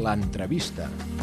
l'entrevista.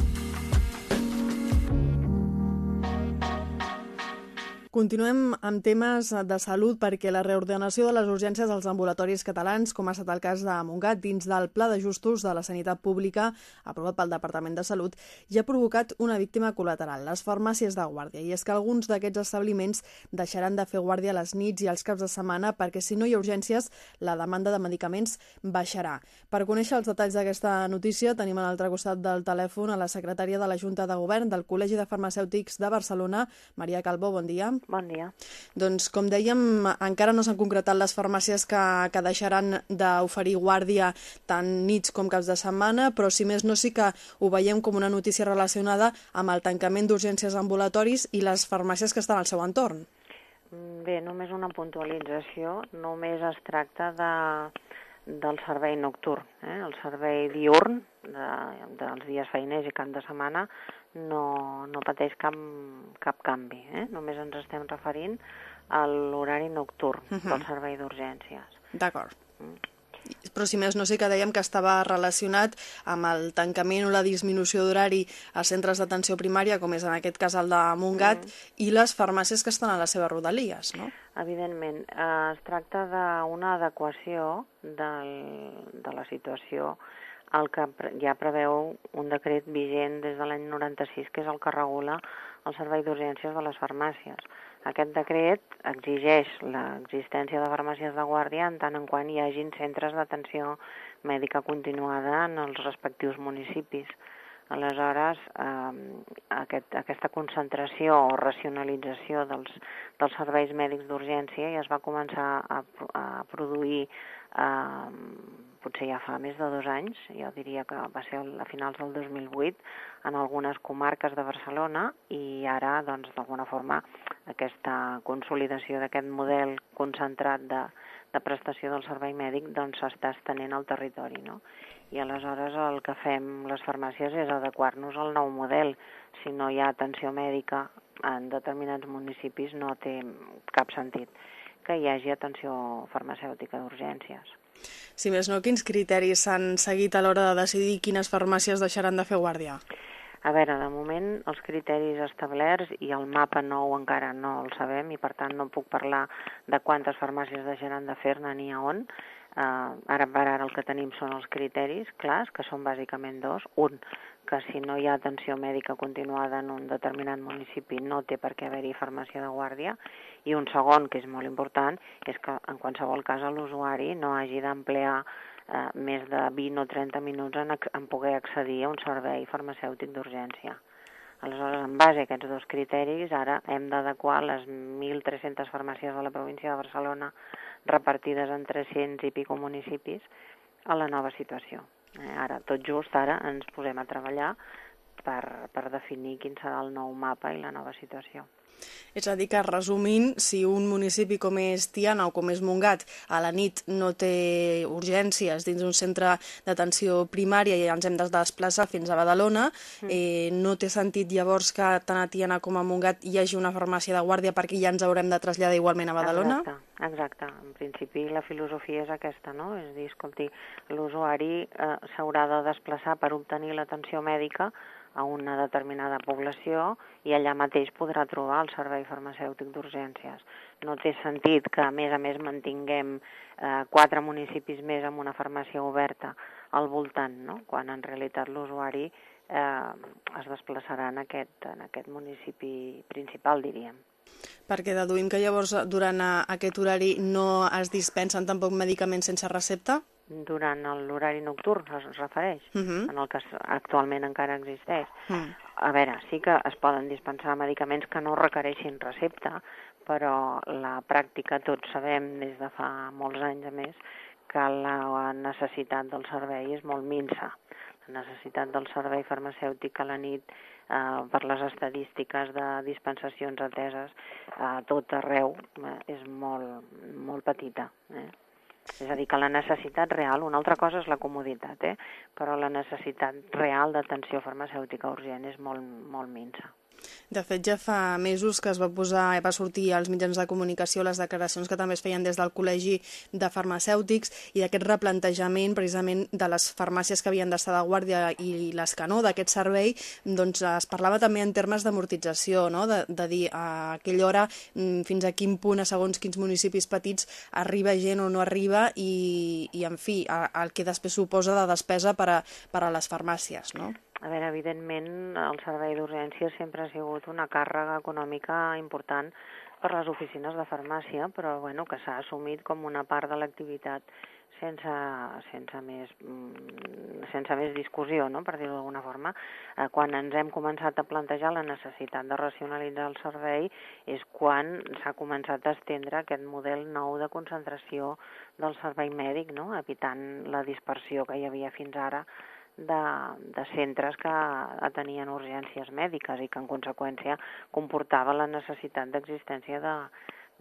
Continuem amb temes de salut perquè la reordenació de les urgències als ambulatoris catalans, com ha estat el cas de Montgat, dins del Pla d'Ajustos de la Sanitat Pública aprovat pel Departament de Salut, ja ha provocat una víctima col·lateral, les farmàcies de guàrdia. I és que alguns d'aquests establiments deixaran de fer guàrdia a les nits i als caps de setmana perquè si no hi ha urgències, la demanda de medicaments baixarà. Per conèixer els detalls d'aquesta notícia, tenim a l'altre costat del telèfon a la secretària de la Junta de Govern del Col·legi de Farmacèutics de Barcelona, Maria Calbó, bon dia. Bon dia. Doncs, com dèiem, encara no s'han concretat les farmàcies que, que deixaran d'oferir guàrdia tant nits com caps de setmana, però si més no sí que ho veiem com una notícia relacionada amb el tancament d'urgències ambulatoris i les farmàcies que estan al seu entorn. Bé, només una puntualització. Només es tracta de, del servei nocturn. Eh? El servei diurn, de, dels dies feiners i cap de setmana, no, no pateix cap, cap canvi. Eh? Només ens estem referint a l'horari nocturn uh -huh. del servei d'urgències. D'acord. Mm. Però si més no sé que dèiem que estava relacionat amb el tancament o la disminució d'horari a centres d'atenció primària, com és en aquest cas el de Montgat, mm. i les farmàcies que estan a les seves rodalies, no? Evidentment. Eh, es tracta d'una adequació del, de la situació el que ja preveu un decret vigent des de l'any 96, que és el que regula el servei d'urgències de les farmàcies. Aquest decret exigeix l'existència de farmàcies de guàrdia en tant en quant hi hagin centres d'atenció mèdica continuada en els respectius municipis. Aleshores, eh, aquest, aquesta concentració o racionalització dels, dels serveis mèdics d'urgència ja es va començar a, a produir eh, potser ja fa més de dos anys, jo diria que va ser a finals del 2008, en algunes comarques de Barcelona i ara, doncs, d'alguna forma, aquesta consolidació d'aquest model concentrat de, de prestació del servei mèdic doncs s'està estenent al territori, no? I aleshores el que fem les farmàcies és adequar-nos al nou model. Si no hi ha atenció mèdica en determinats municipis no té cap sentit que hi hagi atenció farmacèutica d'urgències. Si més no, quins criteris s'han seguit a l'hora de decidir quines farmàcies deixaran de fer guàrdia? A veure, de moment els criteris establerts i el mapa nou encara no el sabem i per tant no puc parlar de quantes farmàcies deixaran de fer-ne ni a on. Uh, ara per ara el que tenim són els criteris clars, que són bàsicament dos. Un, que si no hi ha atenció mèdica continuada en un determinat municipi no té per què haver-hi farmàcia de guàrdia i un segon, que és molt important, és que en qualsevol cas l'usuari no hagi d'emplear eh, més de 20 o 30 minuts en, en poder accedir a un servei farmacèutic d'urgència. Aleshores, en base a aquests dos criteris, ara hem d'adequar les 1.300 farmàcies de la província de Barcelona repartides en 300 i pico municipis a la nova situació. Eh, ara, tot just ara ens posem a treballar per, per definir quin serà el nou mapa i la nova situació. És a dir que, resumint, si un municipi com és Tiana o com és Montgat a la nit no té urgències dins d'un centre d'atenció primària i ens hem de desplaçar fins a Badalona, mm. eh, no té sentit llavors que tant a Tiana com a Montgat hi hagi una farmàcia de guàrdia perquè ja ens haurem de traslladar igualment a Badalona? Exacte, exacte. En principi la filosofia és aquesta, no? És dir, escolti, l'usuari eh, s'haurà de desplaçar per obtenir l'atenció mèdica a una determinada població i allà mateix podrà trobar el servei farmacèutic d'urgències. No té sentit que, a més a més, mantinguem eh, quatre municipis més amb una farmàcia oberta al voltant, no? quan en realitat l'usuari eh, es desplaçarà en aquest, en aquest municipi principal, diríem. Perquè deduïm que llavors durant aquest horari no es dispensen tampoc medicaments sense recepta? durant l'horari nocturn, es refereix, uh mhm. -huh. en el que actualment encara existeix. Uh. -huh. A veure, sí que es poden dispensar medicaments que no requereixin recepta, però la pràctica tots sabem des de fa molts anys a més que la necessitat del servei és molt minsa. La necessitat del servei farmacèutic a la nit eh, per les estadístiques de dispensacions ateses a tot arreu eh, és molt, molt petita. Eh? És a dir, que la necessitat real, una altra cosa és la comoditat, eh? però la necessitat real d'atenció farmacèutica urgent és molt, molt minsa. De fet, ja fa mesos que es va posar va sortir als mitjans de comunicació les declaracions que també es feien des del Col·legi de Farmacèutics i d'aquest replantejament precisament de les farmàcies que havien d'estar de guàrdia i les que no, d'aquest servei, doncs es parlava també en termes d'amortització, no? de, de dir a aquella hora mm, fins a quin punt, a segons quins municipis petits, arriba gent o no arriba i, i en fi, el que després suposa de despesa per a, per a les farmàcies. No? A veure, evidentment, el servei d'urgència sempre ha sigut una càrrega econòmica important per les oficines de farmàcia, però bueno, que s'ha assumit com una part de l'activitat sense, sense, més, mm, sense més discussió, no? per dir-ho d'alguna forma. Eh, quan ens hem començat a plantejar la necessitat de racionalitzar el servei és quan s'ha començat a estendre aquest model nou de concentració del servei mèdic, no? evitant la dispersió que hi havia fins ara de, de centres que atenien urgències mèdiques i que en conseqüència comportava la necessitat d'existència de,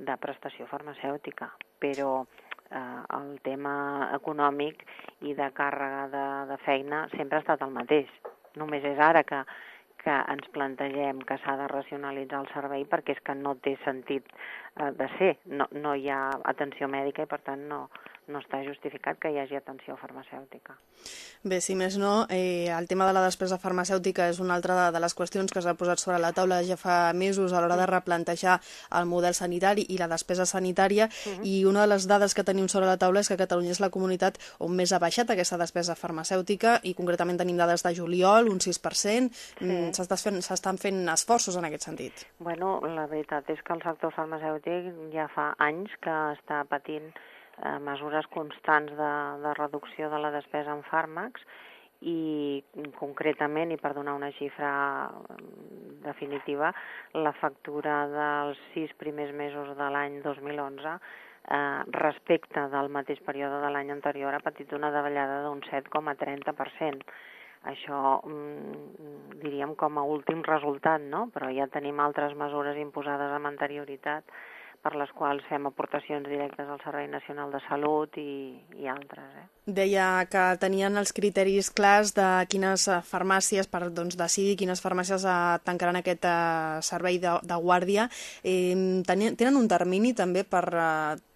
de prestació farmacèutica. Però eh, el tema econòmic i de càrrega de, de feina sempre ha estat el mateix. Només és ara que, que ens plantegem que s'ha de racionalitzar el servei perquè és que no té sentit eh, de ser. No, no hi ha atenció mèdica i per tant no, no està justificat que hi hagi atenció farmacèutica. Bé, si més no, eh, el tema de la despesa farmacèutica és una altra de, de les qüestions que s'ha posat sobre la taula ja fa mesos a l'hora de replantejar el model sanitari i la despesa sanitària uh -huh. i una de les dades que tenim sobre la taula és que Catalunya és la comunitat on més ha baixat aquesta despesa farmacèutica i concretament tenim dades de juliol, un 6%. Sí. Mm, s'estan fent, fent esforços en aquest sentit. Bueno, la veritat és que el sector farmacèutic ja fa anys que està patint eh, mesures constants de, de reducció de la despesa en fàrmacs i concretament, i per donar una xifra mm, definitiva, la factura dels sis primers mesos de l'any 2011 eh, respecte del mateix període de l'any anterior ha patit una davallada d'un 7,30%. Això mm, diríem com a últim resultat, no? però ja tenim altres mesures imposades amb anterioritat per les quals fem aportacions directes al Servei Nacional de Salut i, i altres. Eh? Deia que tenien els criteris clars de quines eh, farmàcies, per doncs, decidir quines farmàcies eh, tancaran aquest eh, servei de, de guàrdia. Eh, tenen, un termini també per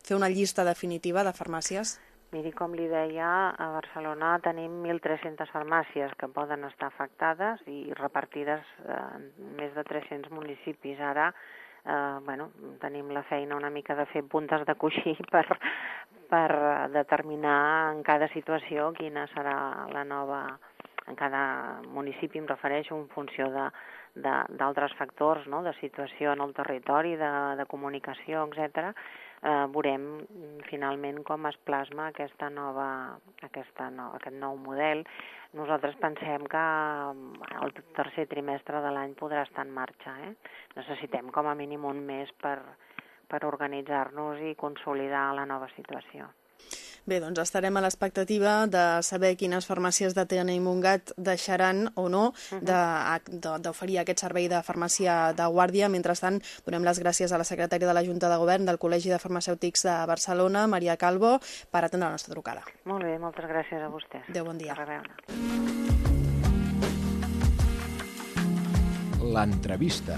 fer una llista definitiva de farmàcies? Miri, com li deia, a Barcelona tenim 1.300 farmàcies que poden estar afectades i repartides en més de 300 municipis. Ara eh, bueno, tenim la feina una mica de fer puntes de coixí per, per determinar en cada situació quina serà la nova en cada municipi em refereixo en funció d'altres factors, no? de situació en el territori, de, de comunicació, etc eh, veurem mm, finalment com es plasma aquesta nova, aquesta no, aquest nou model. Nosaltres pensem que mm, el tercer trimestre de l'any podrà estar en marxa. Eh? Necessitem com a mínim un mes per, per organitzar-nos i consolidar la nova situació. Bé, doncs estarem a l'expectativa de saber quines farmàcies de Tiana i Montgat deixaran o no d'oferir aquest servei de farmàcia de guàrdia. Mentrestant, donem les gràcies a la secretària de la Junta de Govern del Col·legi de Farmacèutics de Barcelona, Maria Calvo, per atendre la nostra trucada. Molt bé, moltes gràcies a vostès. Adéu, bon dia. L'entrevista.